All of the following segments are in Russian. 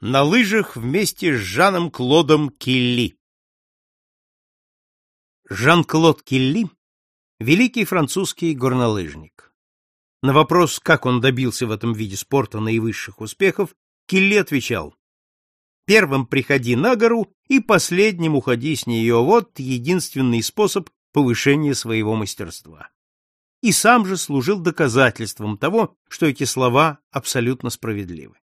На лыжах вместе с Жаном Клодом Килли. Жан-Клод Килли — великий французский горнолыжник. На вопрос, как он добился в этом виде спорта наивысших успехов, Килли отвечал, «Первым приходи на гору и последним уходи с нее. Вот единственный способ повышения своего мастерства». И сам же служил доказательством того, что эти слова абсолютно справедливы.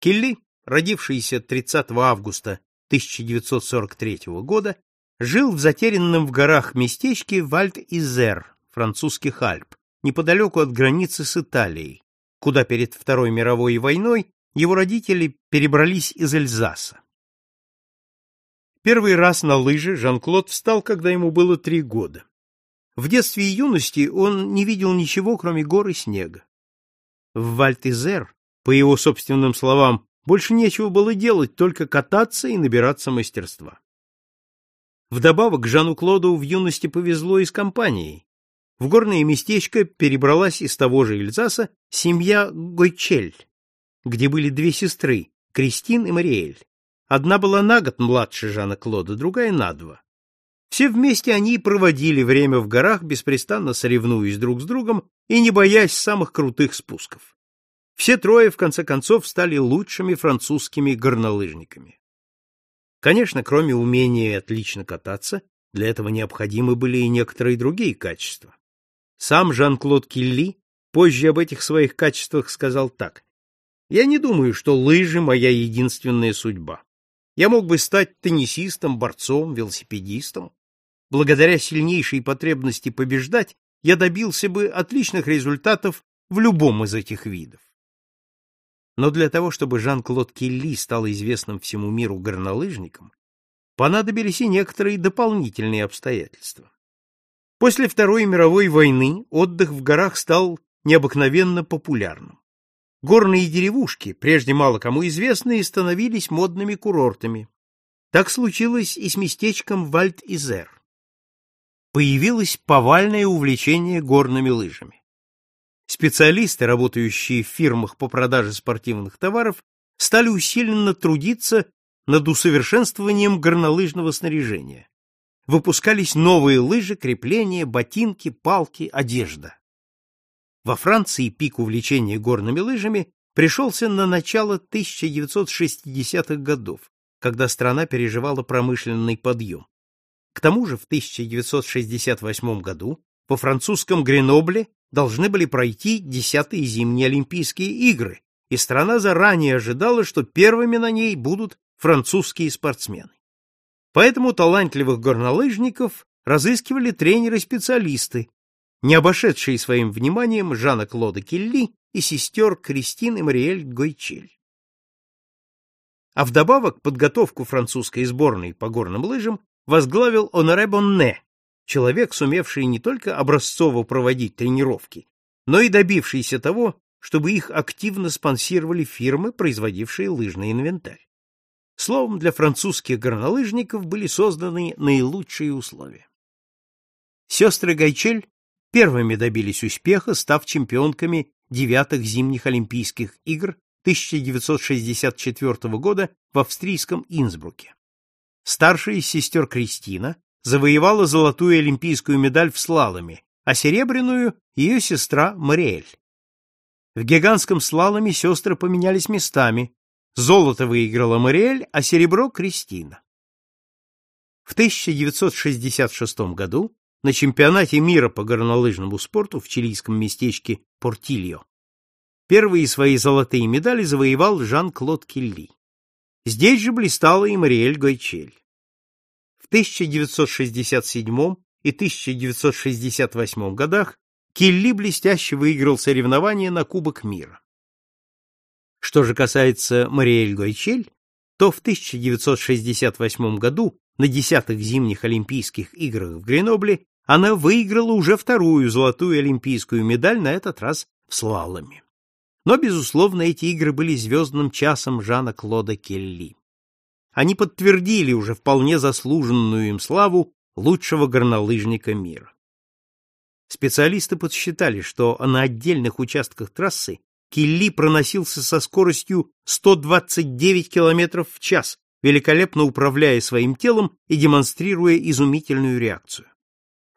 Келли, родившийся 30 августа 1943 года, жил в затерянном в горах местечке Вальд-Изер, французских Альп, неподалеку от границы с Италией, куда перед Второй мировой войной его родители перебрались из Эльзаса. Первый раз на лыжи Жан-Клод встал, когда ему было три года. В детстве и юности он не видел ничего, кроме гор и снега. В Вальд-Изер по его собственным словам, больше нечего было делать, только кататься и набираться мастерства. Вдобавок Жану Клоду в юности повезло и с компанией. В горное местечко перебралась из того же Эльзаса семья Гойчель, где были две сестры, Кристин и Мариэль. Одна была на год младше Жана Клода, другая на два. Все вместе они проводили время в горах, беспрестанно соревнуясь друг с другом и не боясь самых крутых спусков. Все трое, в конце концов, стали лучшими французскими горнолыжниками. Конечно, кроме умения отлично кататься, для этого необходимы были и некоторые другие качества. Сам Жан-Клод Килли позже об этих своих качествах сказал так. «Я не думаю, что лыжи — моя единственная судьба. Я мог бы стать теннисистом, борцом, велосипедистом. Благодаря сильнейшей потребности побеждать я добился бы отличных результатов в любом из этих видов. Но для того, чтобы Жан-Клод Келли стал известным всему миру горнолыжником, понадобились и некоторые дополнительные обстоятельства. После Второй мировой войны отдых в горах стал необыкновенно популярным. Горные деревушки, прежде мало кому известные, становились модными курортами. Так случилось и с местечком Вальд-Изер. Появилось повальное увлечение горными лыжами. Специалисты, работающие в фирмах по продаже спортивных товаров, стали усиленно трудиться над усовершенствованием горнолыжного снаряжения. Выпускались новые лыжи, крепления, ботинки, палки, одежда. Во Франции пик увлечения горными лыжами пришелся на начало 1960-х годов, когда страна переживала промышленный подъем. К тому же в 1968 году по французском Гренобле должны были пройти десятые зимние Олимпийские игры, и страна заранее ожидала, что первыми на ней будут французские спортсмены. Поэтому талантливых горнолыжников разыскивали тренеры-специалисты, не обошедшие своим вниманием Жана Клода Келли и сестер Кристин и Мариэль Гойчель. А вдобавок подготовку французской сборной по горным лыжам возглавил Оноре Бонне, человек, сумевший не только образцово проводить тренировки, но и добившийся того, чтобы их активно спонсировали фирмы, производившие лыжный инвентарь. Словом, для французских горнолыжников были созданы наилучшие условия. Сестры Гайчель первыми добились успеха, став чемпионками девятых зимних Олимпийских игр 1964 года в австрийском Инсбруке. Старшая из сестер Кристина завоевала золотую олимпийскую медаль в слаломе, а серебряную — ее сестра Мариэль. В гигантском слаломе сестры поменялись местами. Золото выиграла Мариэль, а серебро — Кристина. В 1966 году на чемпионате мира по горнолыжному спорту в чилийском местечке Портильо первые свои золотые медали завоевал Жан-Клод Келли. Здесь же блистала и Мариэль Гойчель. 1967 и 1968 годах Килли блестяще выиграл соревнования на Кубок мира. Что же касается Мариэль Гойчель, то в 1968 году на десятых зимних Олимпийских играх в Гренобле она выиграла уже вторую золотую олимпийскую медаль, на этот раз в слаломе. Но, безусловно, эти игры были звездным часом Жана Клода Келли они подтвердили уже вполне заслуженную им славу лучшего горнолыжника мира. Специалисты подсчитали, что на отдельных участках трассы Килли проносился со скоростью 129 км в час, великолепно управляя своим телом и демонстрируя изумительную реакцию.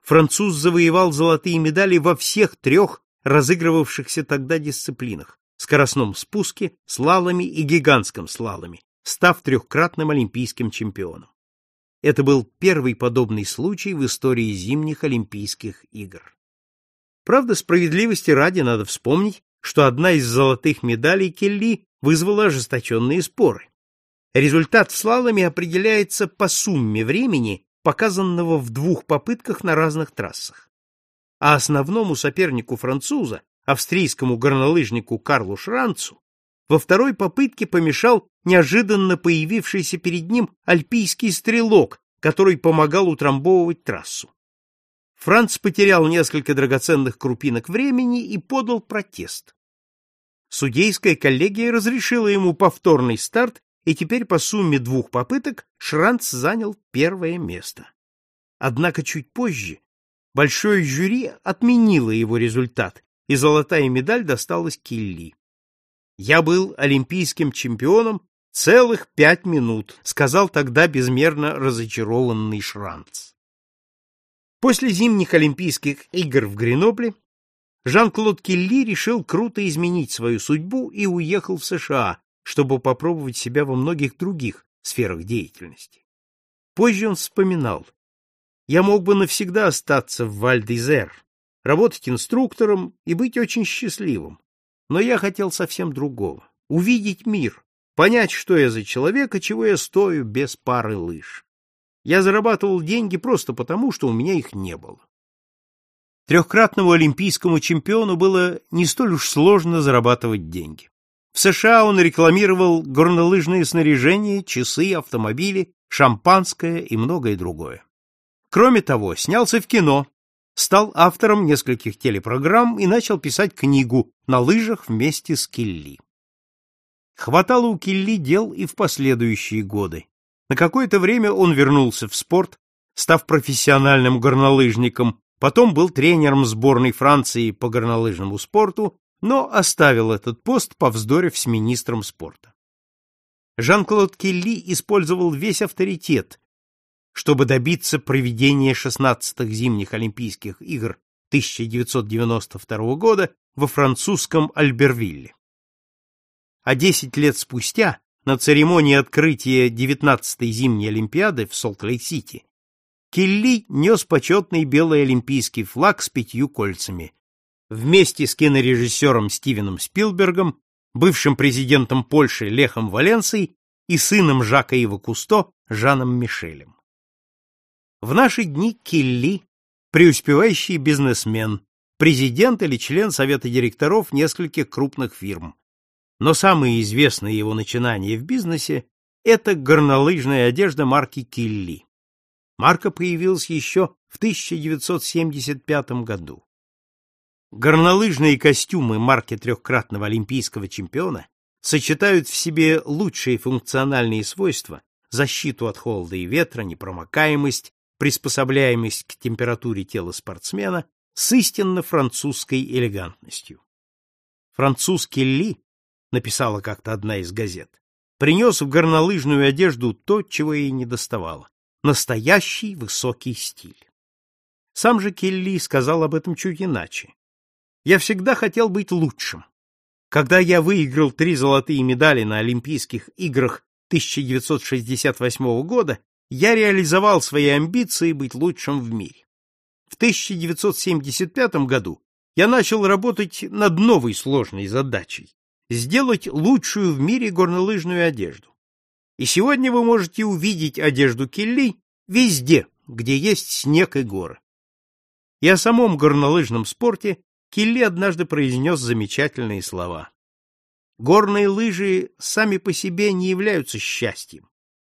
Француз завоевал золотые медали во всех трех разыгрывавшихся тогда дисциплинах – скоростном спуске, слаломе и гигантском слаломе, став трехкратным олимпийским чемпионом. Это был первый подобный случай в истории зимних Олимпийских игр. Правда, справедливости ради надо вспомнить, что одна из золотых медалей Келли вызвала ожесточенные споры. Результат в слаломе определяется по сумме времени, показанного в двух попытках на разных трассах. А основному сопернику француза, австрийскому горнолыжнику Карлу Шранцу, во второй попытке помешал неожиданно появившийся перед ним альпийский стрелок, который помогал утрамбовывать трассу. Франц потерял несколько драгоценных крупинок времени и подал протест. Судейская коллегия разрешила ему повторный старт, и теперь по сумме двух попыток Шранц занял первое место. Однако чуть позже большое жюри отменило его результат, и золотая медаль досталась Килли. Я был олимпийским чемпионом целых пять минут, сказал тогда безмерно разочарованный Шранц. После зимних Олимпийских игр в Гренобле Жан-Клод Келли решил круто изменить свою судьбу и уехал в США, чтобы попробовать себя во многих других сферах деятельности. Позже он вспоминал, «Я мог бы навсегда остаться в Вальдизер, работать инструктором и быть очень счастливым, но я хотел совсем другого — увидеть мир, понять, что я за человек и чего я стою без пары лыж. Я зарабатывал деньги просто потому, что у меня их не было. Трехкратному олимпийскому чемпиону было не столь уж сложно зарабатывать деньги. В США он рекламировал горнолыжное снаряжение, часы, автомобили, шампанское и многое другое. Кроме того, снялся в кино, стал автором нескольких телепрограмм и начал писать книгу на лыжах вместе с Килли. Хватало у Килли дел и в последующие годы. На какое-то время он вернулся в спорт, став профессиональным горнолыжником, потом был тренером сборной Франции по горнолыжному спорту, но оставил этот пост, повздорив с министром спорта. Жан-Клод Келли использовал весь авторитет, чтобы добиться проведения 16-х зимних Олимпийских игр 1992 года во французском Альбервилле. А 10 лет спустя, на церемонии открытия 19-й зимней Олимпиады в Солт-Лейк-Сити, Келли нес почетный белый олимпийский флаг с пятью кольцами, вместе с кинорежиссером Стивеном Спилбергом, бывшим президентом Польши Лехом Валенсой и сыном Жака Ива Кусто Жаном Мишелем. В наши дни Килли – преуспевающий бизнесмен, президент или член совета директоров нескольких крупных фирм. Но самые известные его начинания в бизнесе – это горнолыжная одежда марки Килли. Марка появилась еще в 1975 году. Горнолыжные костюмы марки трехкратного олимпийского чемпиона сочетают в себе лучшие функциональные свойства защиту от холода и ветра, непромокаемость, приспособляемость к температуре тела спортсмена с истинно французской элегантностью. Французский Ли, написала как-то одна из газет, принес в горнолыжную одежду то, чего ей не доставало — настоящий высокий стиль. Сам же Келли сказал об этом чуть иначе. Я всегда хотел быть лучшим. Когда я выиграл три золотые медали на Олимпийских играх 1968 года, я реализовал свои амбиции быть лучшим в мире. В 1975 году я начал работать над новой сложной задачей – сделать лучшую в мире горнолыжную одежду. И сегодня вы можете увидеть одежду Келли везде, где есть снег и горы. И о самом горнолыжном спорте Килли однажды произнес замечательные слова. Горные лыжи сами по себе не являются счастьем,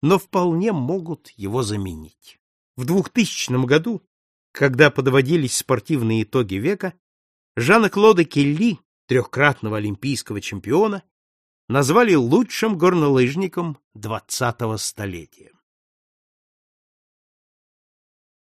но вполне могут его заменить. В 2000 году, когда подводились спортивные итоги века, Жана-Клода Келли, трехкратного олимпийского чемпиона, назвали лучшим горнолыжником 20-го столетия.